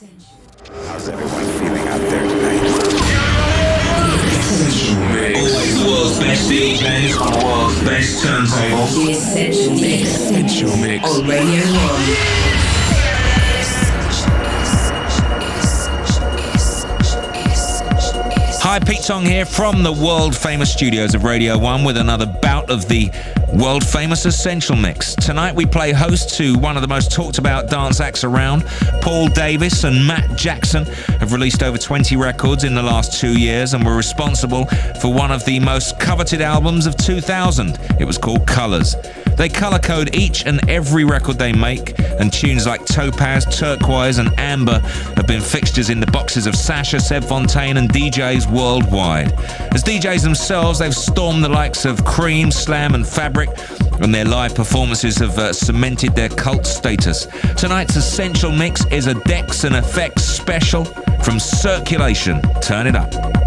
How's everyone feeling out there tonight? Always the world's best DJs on the world's best turntables. The Essential Mix. Essential Mix. On Radio 1. Hi, Pete Tong here from the world famous studios of Radio 1 with another bout of the world famous Essential Mix. Tonight we play host to one of the most talked about dance acts around. Paul Davis and Matt Jackson have released over 20 records in the last two years and were responsible for one of the most coveted albums of 2000. It was called Colors. They color code each and every record they make, and tunes like Topaz, Turquoise, and Amber have been fixtures in the boxes of Sasha, Seb Fontaine, and DJs worldwide. As DJs themselves, they've stormed the likes of Cream, Slam, and Fabric, and their live performances have uh, cemented their cult status. Tonight's Essential Mix is a Decks and Effects special from Circulation. Turn it up.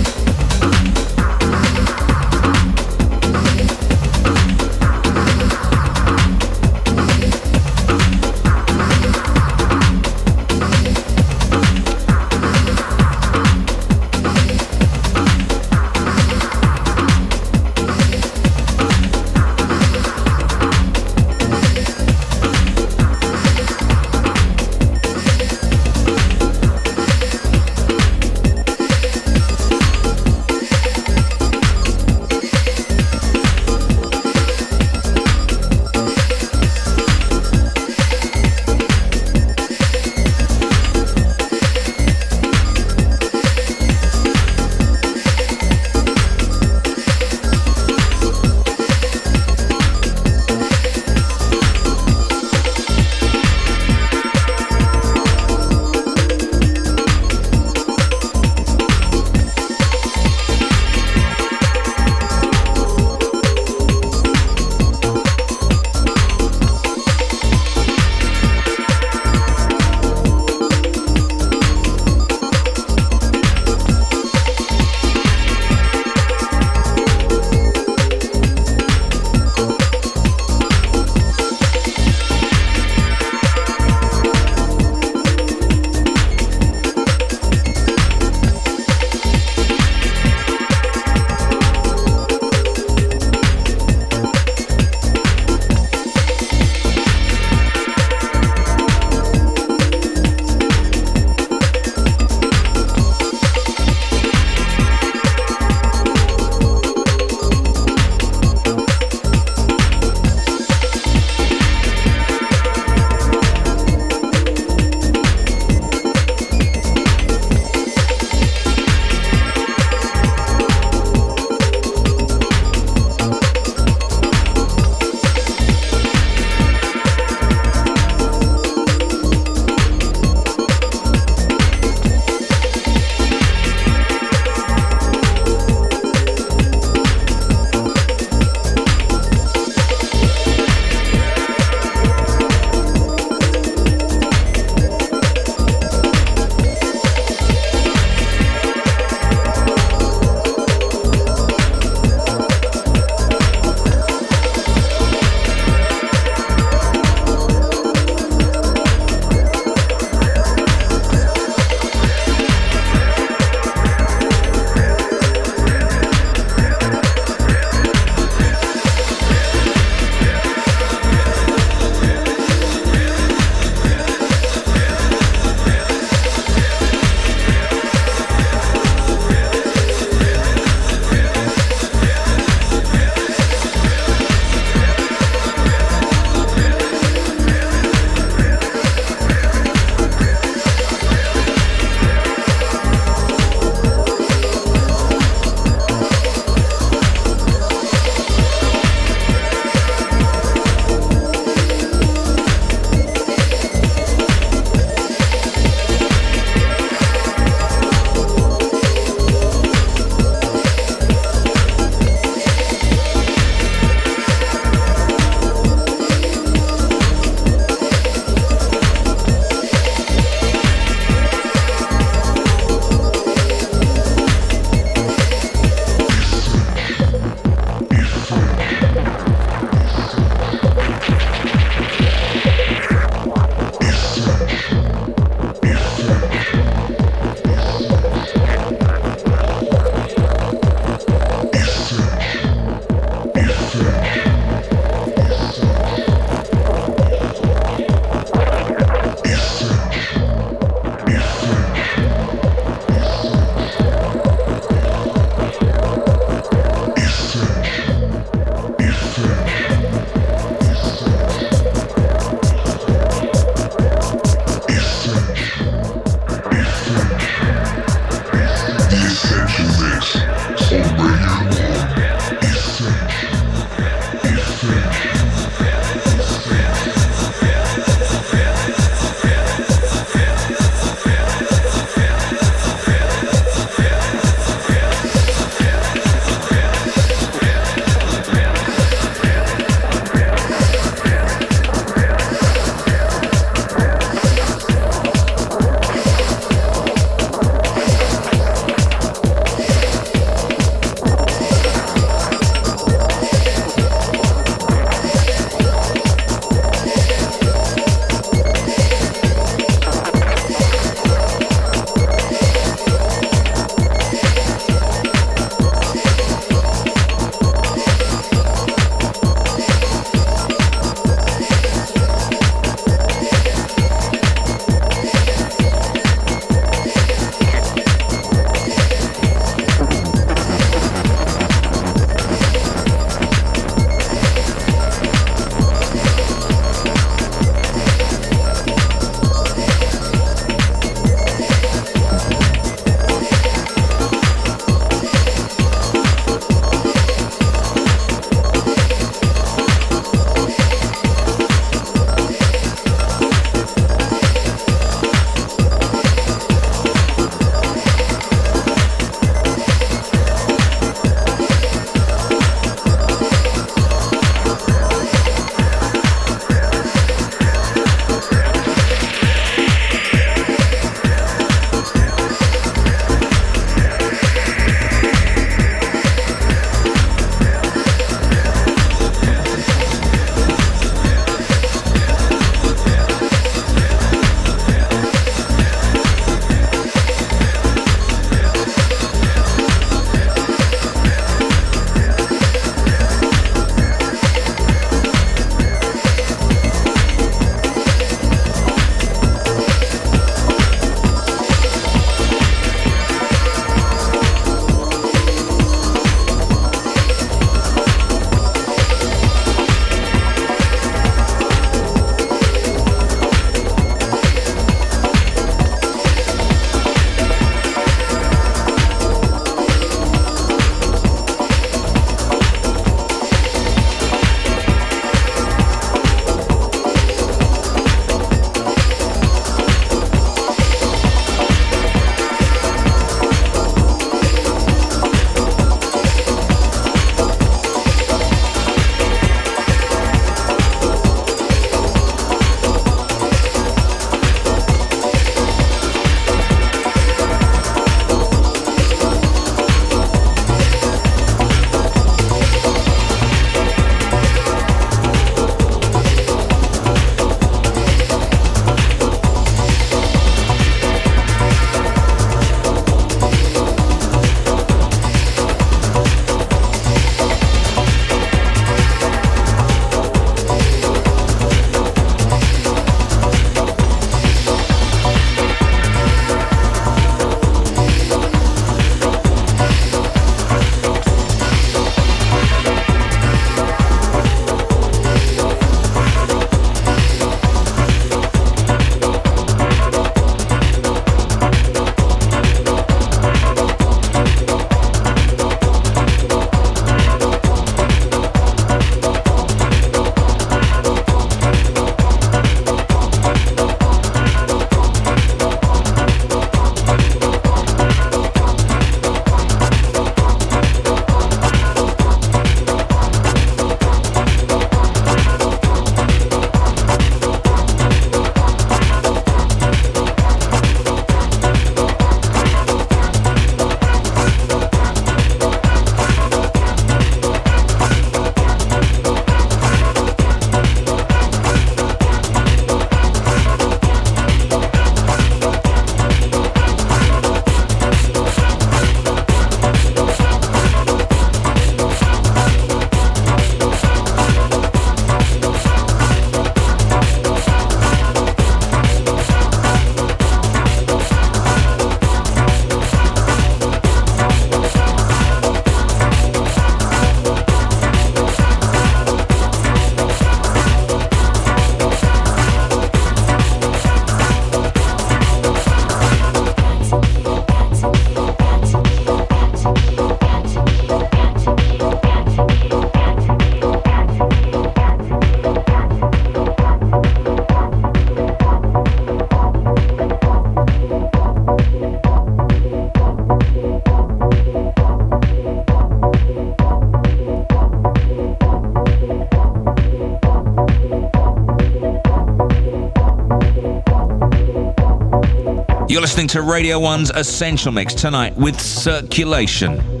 You're listening to Radio 1's Essential Mix tonight with Circulation.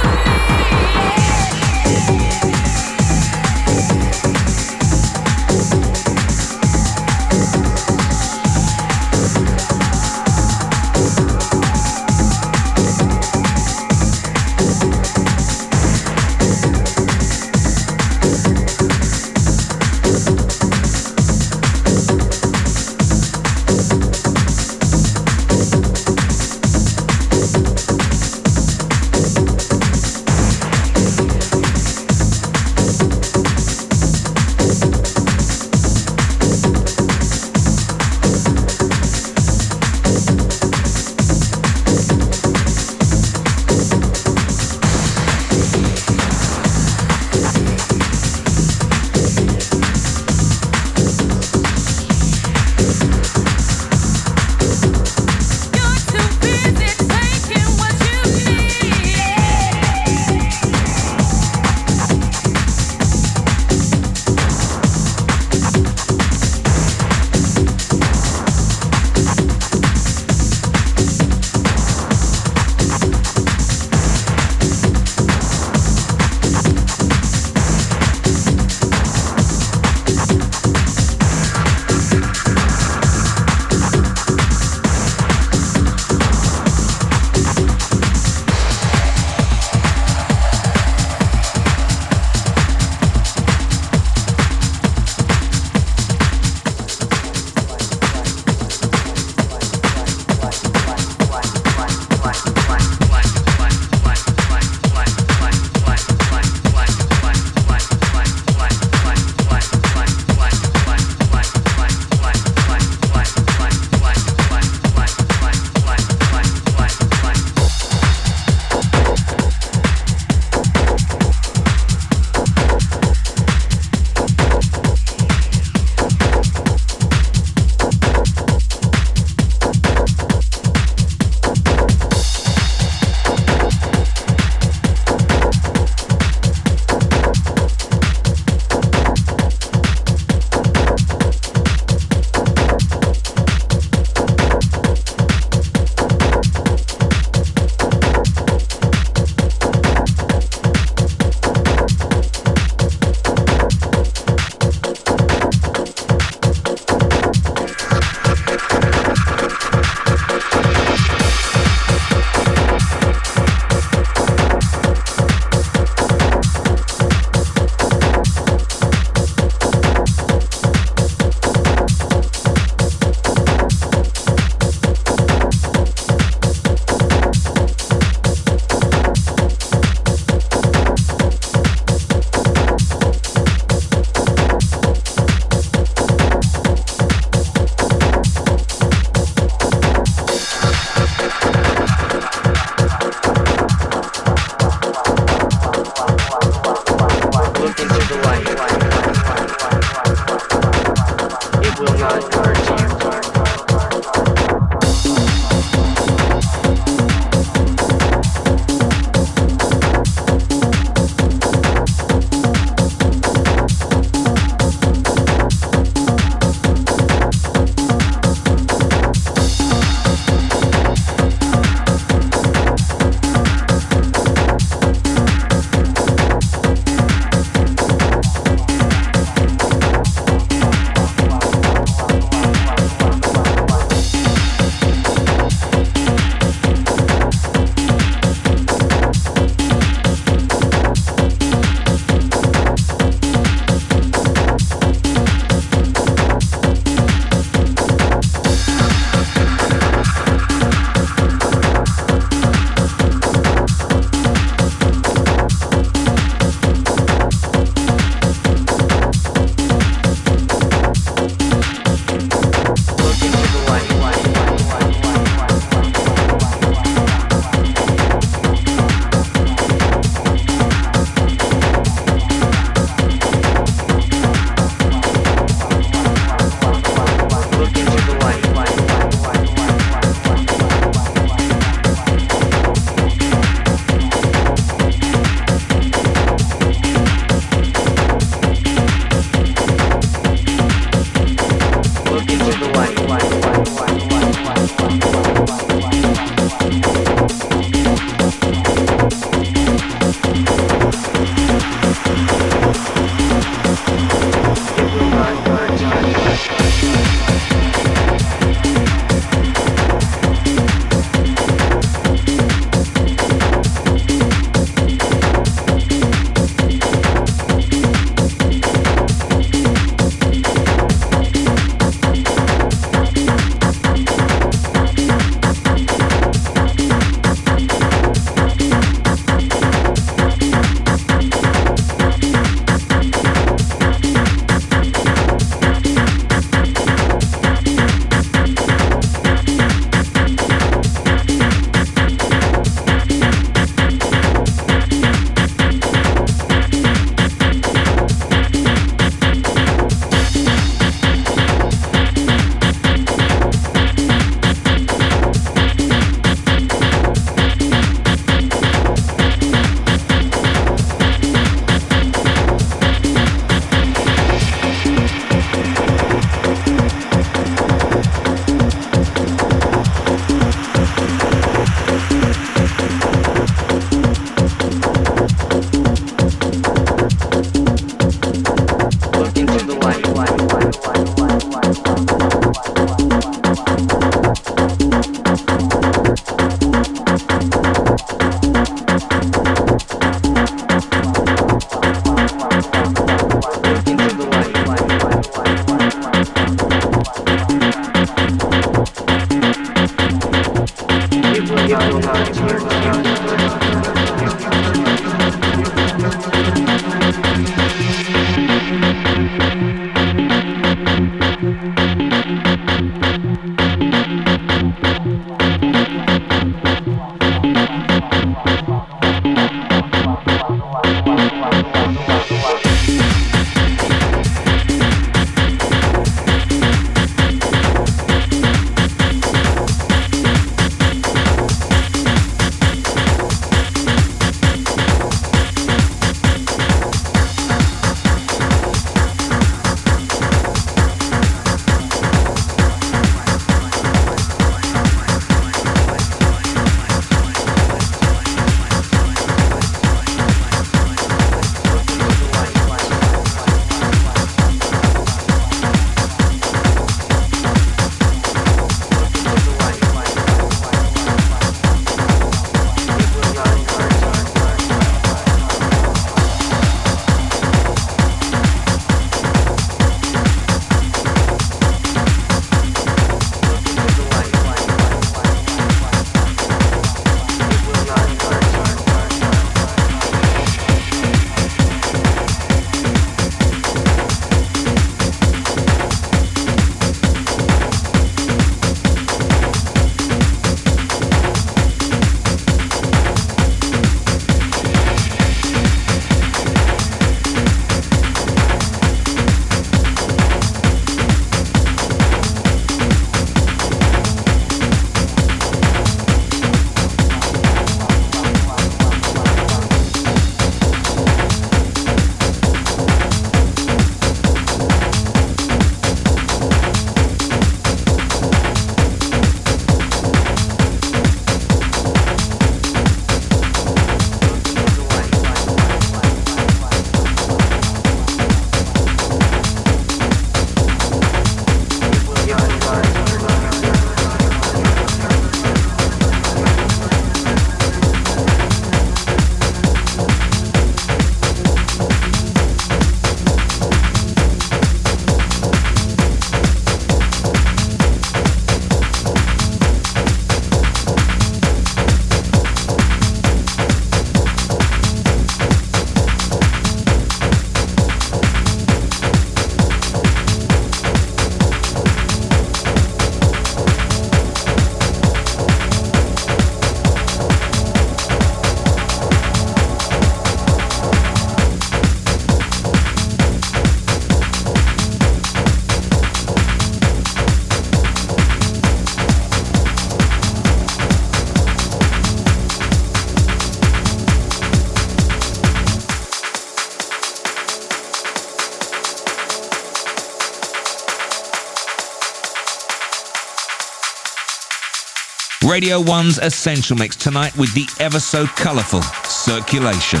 Radio 1's Essential Mix tonight with the ever so colourful circulation.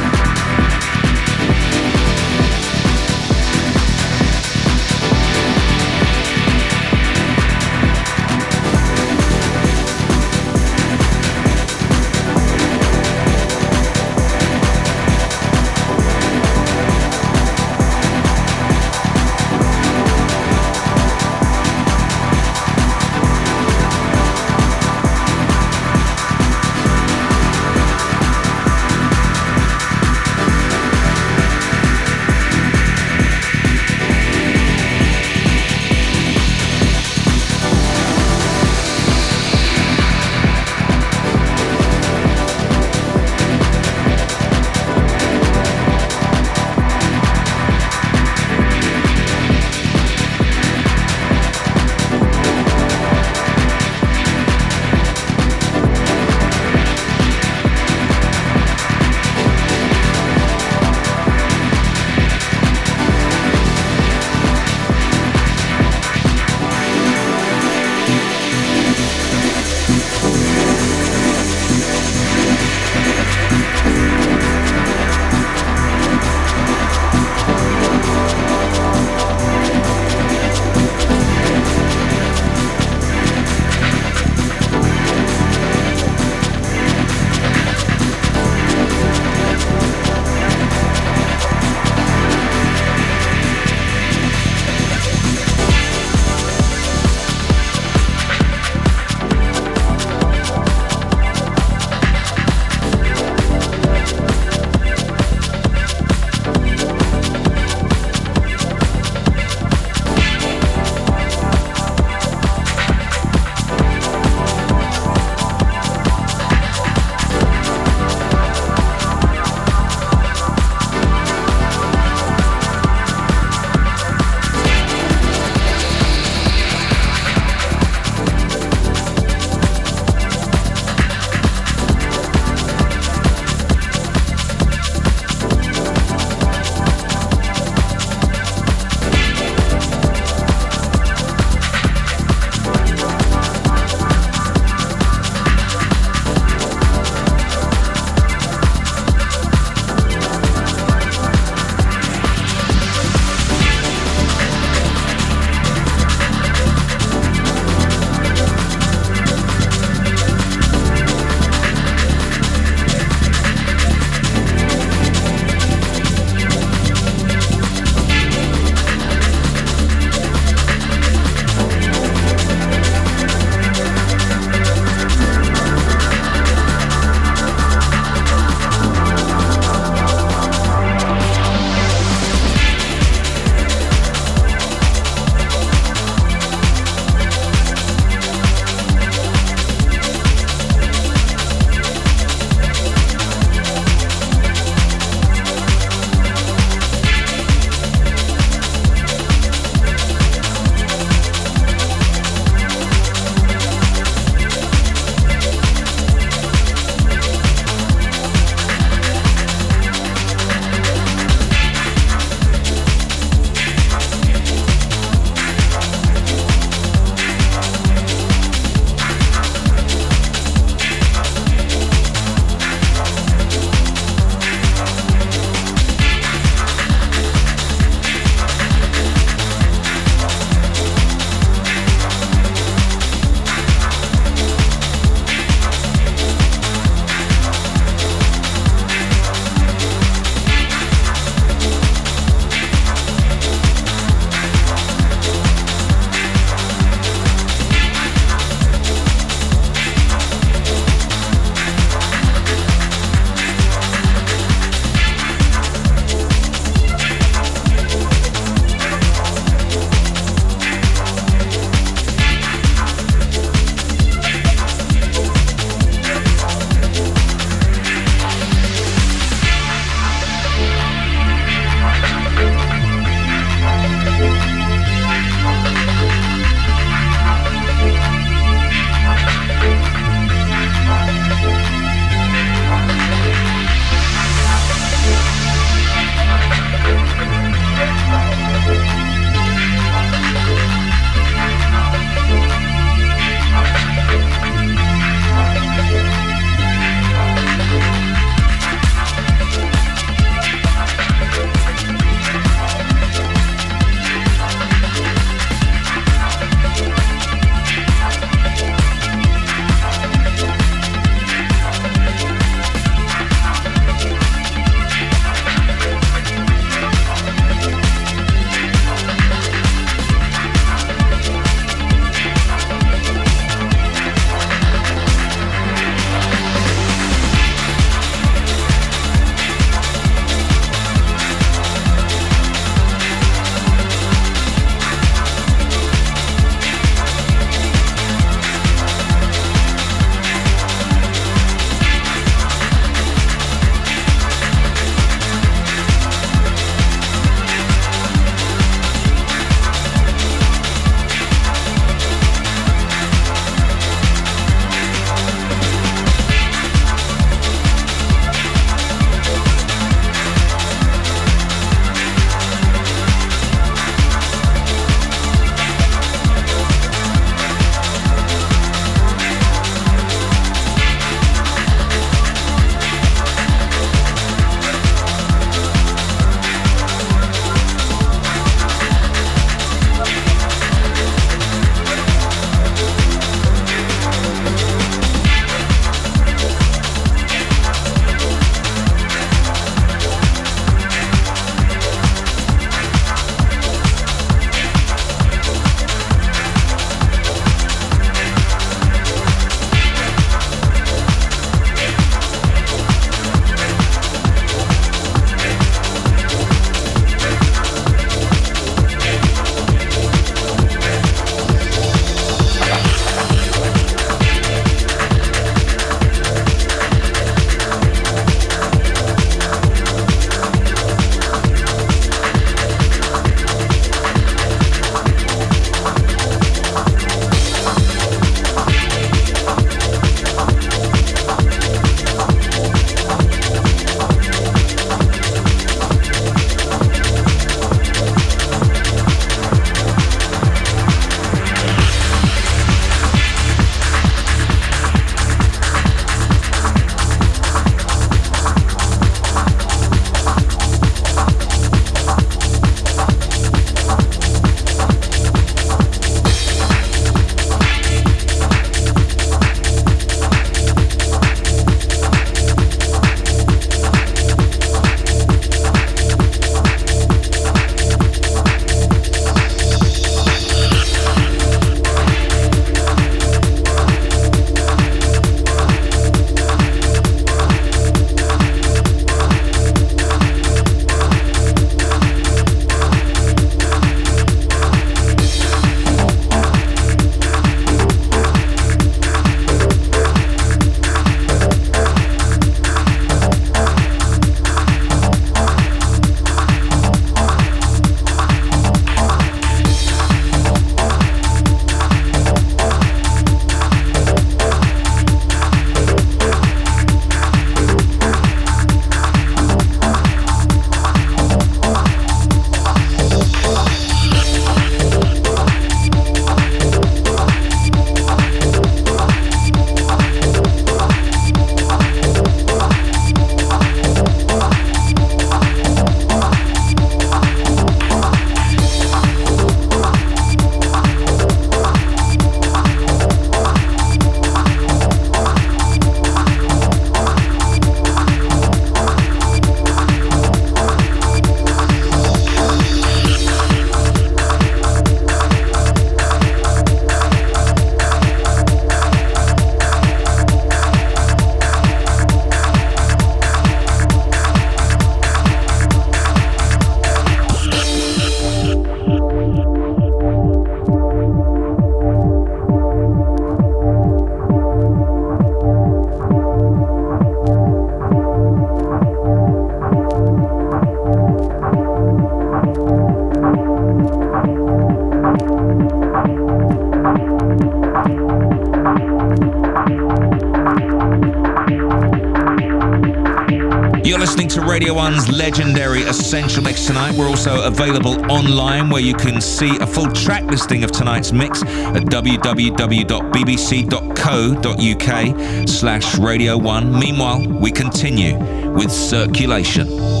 Essential Mix tonight. We're also available online where you can see a full track listing of tonight's mix at www.bbc.co.uk slash Radio 1. Meanwhile, we continue with circulation.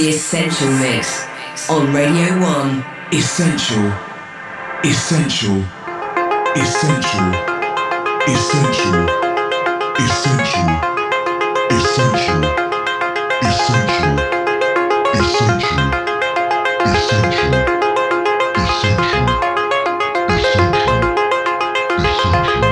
The Essential Mix on Radio 1. Essential. Essential. Essential. Essential. Essential. Essential. Essential. Essential. Essential. Essential.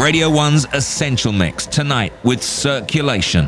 Radio 1's Essential Mix tonight with Circulation.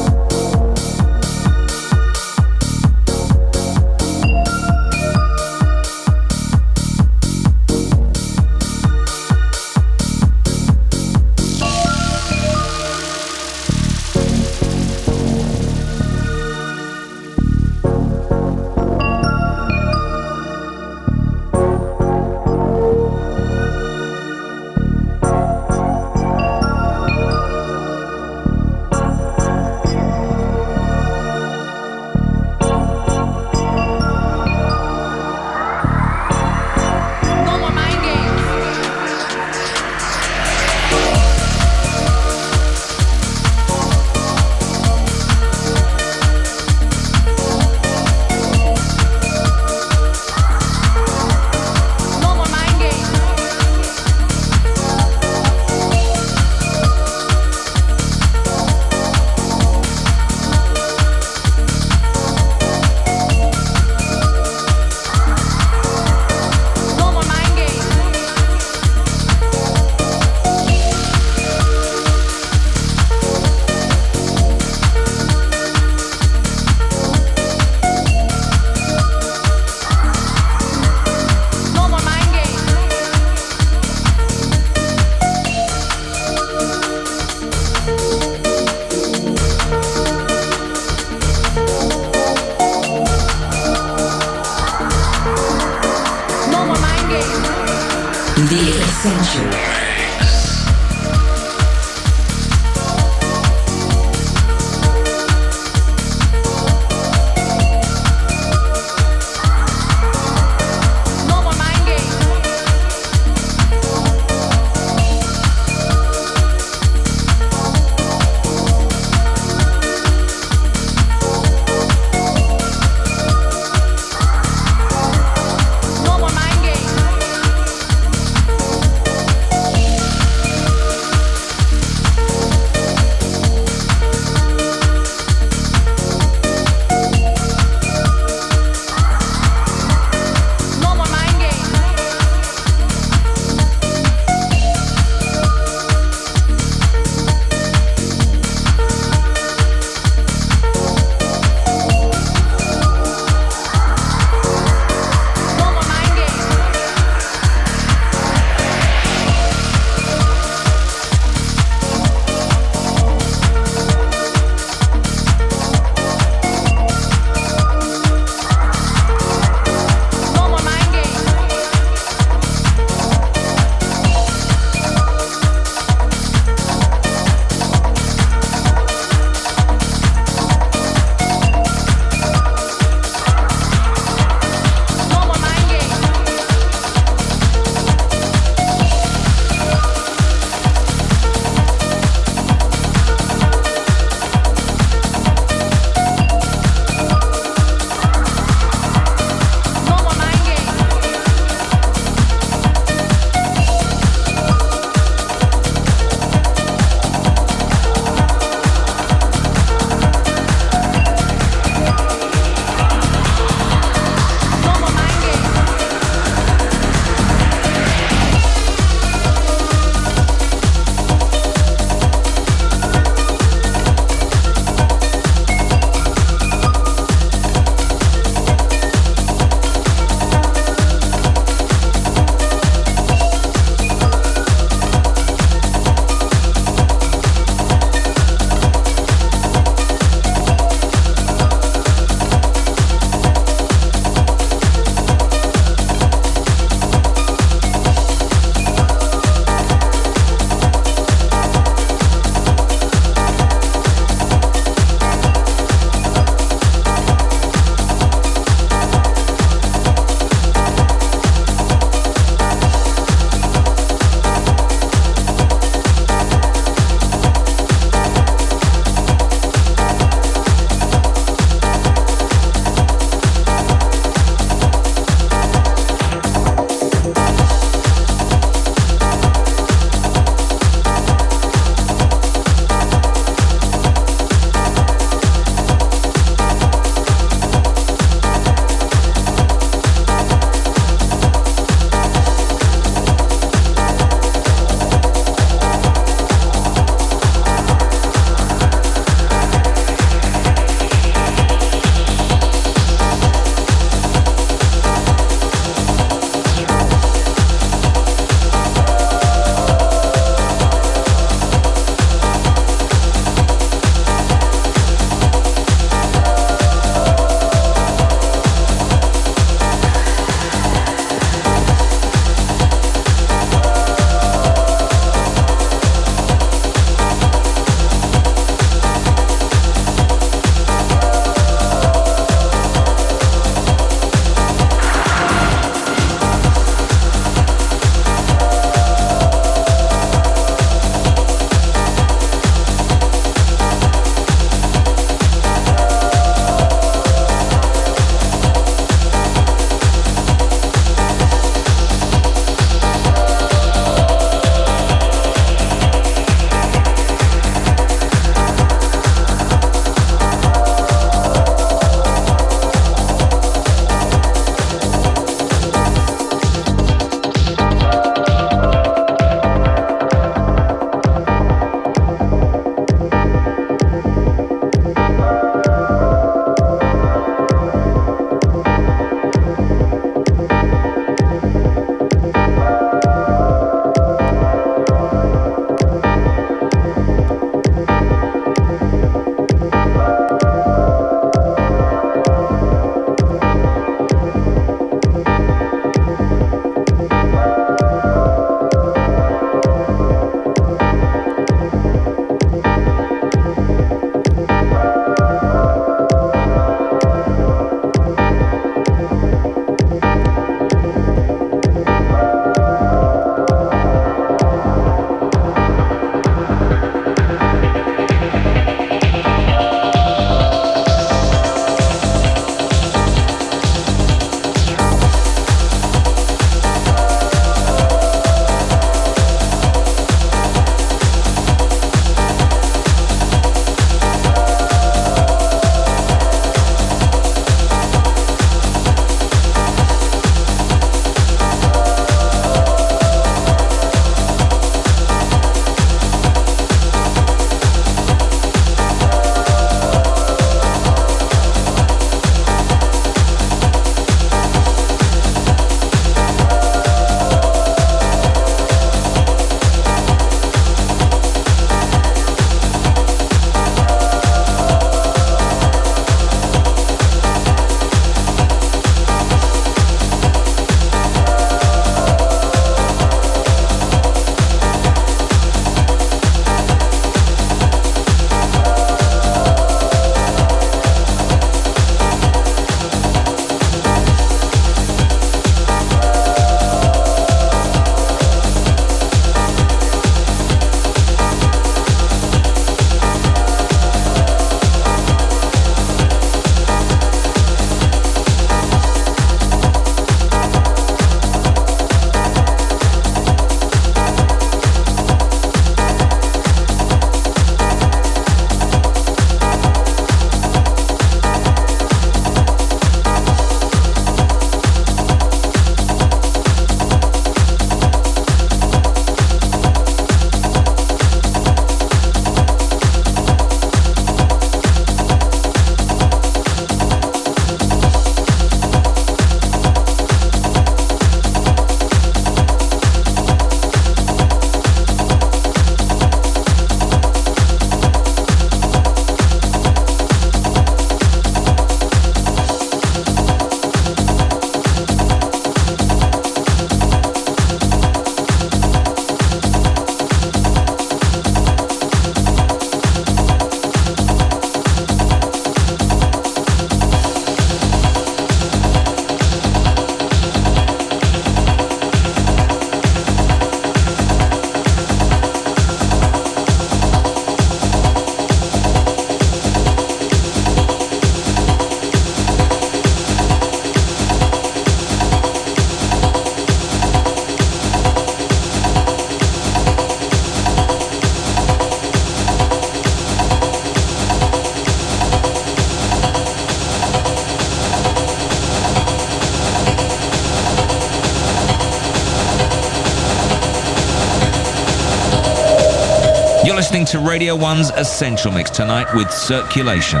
To Radio 1's Essential Mix tonight with Circulation.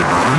Yeah.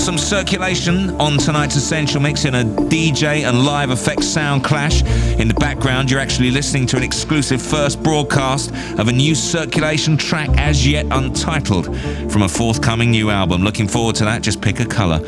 Awesome circulation on tonight's Essential Mix in a DJ and live effects sound clash. In the background, you're actually listening to an exclusive first broadcast of a new circulation track as yet untitled from a forthcoming new album. Looking forward to that, just pick a colour.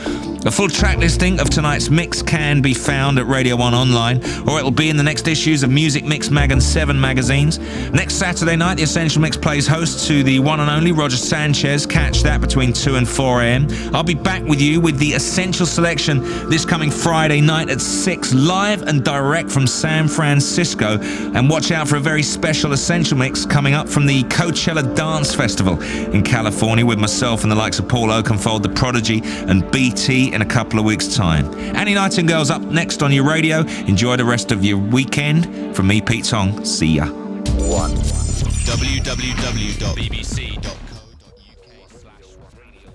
A full track listing of tonight's mix can be found at Radio 1 online, or it'll be in the next issues of Muzik Mix Mag and 7 magazines. Next Saturday night, the Essential Mix plays host to the one and only Roger Sanchez. Catch that between 2 and 4 a.m. I'll be back with you with the Essential Selection this coming Friday night at 6, live and direct from San Francisco. And watch out for a very special Essential Mix coming up from the Coachella Dance Festival in California with myself and the likes of Paul Oakenfold, The Prodigy, and BT in a couple of weeks' time. Annie Nightingale's up next on your radio. Enjoy the rest of your weekend. From me, Pete Tong. See ya. One. www.bbc.com